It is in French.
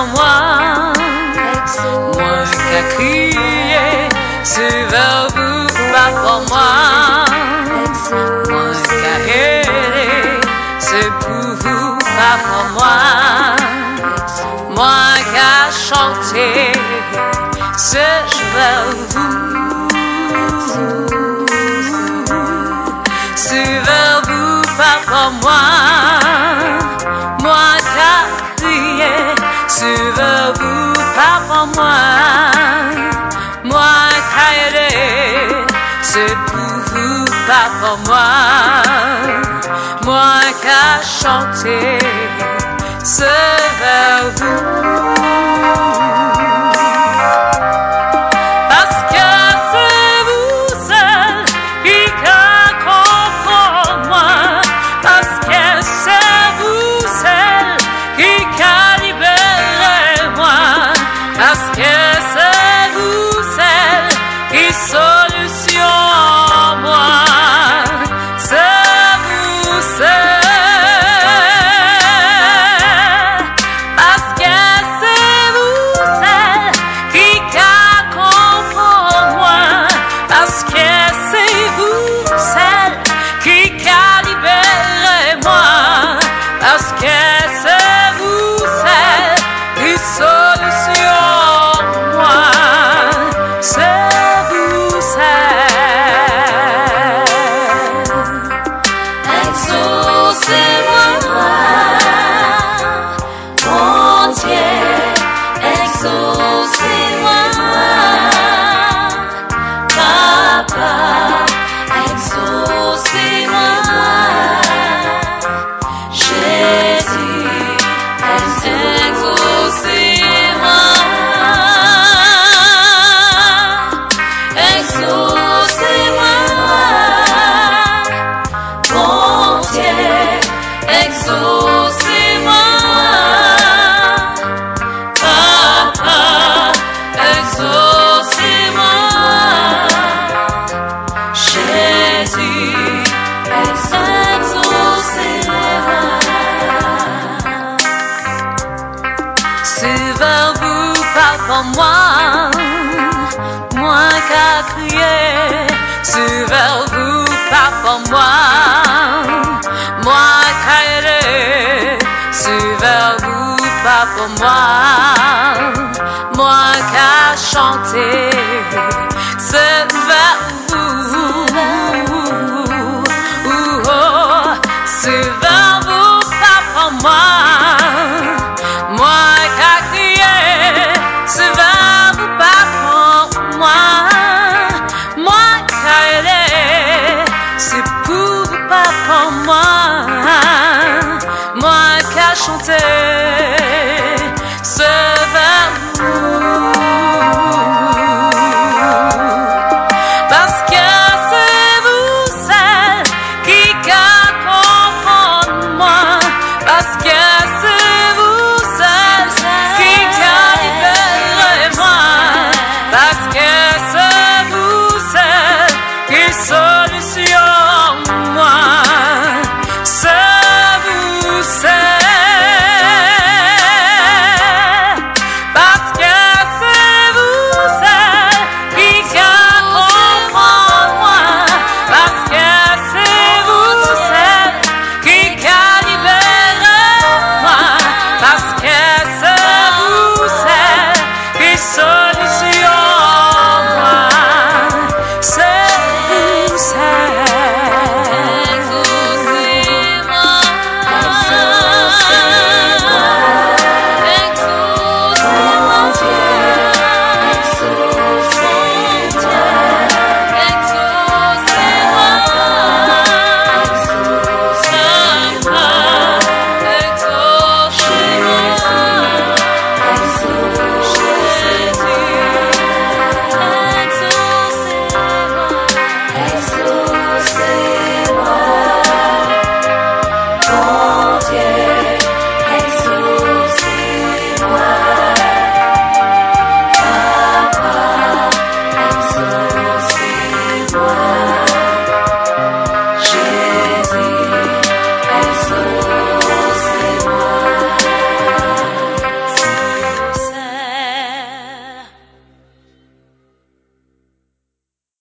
en moi. Moi qui crié, c'est vers vous, pas pour moi. Moi qui erré, c'est pour vous, pas pour moi. Moi qui chanté, c'est vers vous. C'est vous, pas pour moi. Moi. Moi aidé, c'est pour vous pas pour moi. Moi qu'a chanté, sauvez-vous. Parce Se ven vou pa kon mwen Mwen ka kriye Se ven vou pa kon mwen Mwen ka ere Se ven vou pa kon mwen Mwen ka chante Se ven Moi